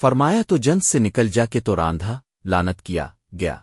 فرمایا تو جنس سے نکل جا کے تو راندھا لانت کیا گیا۔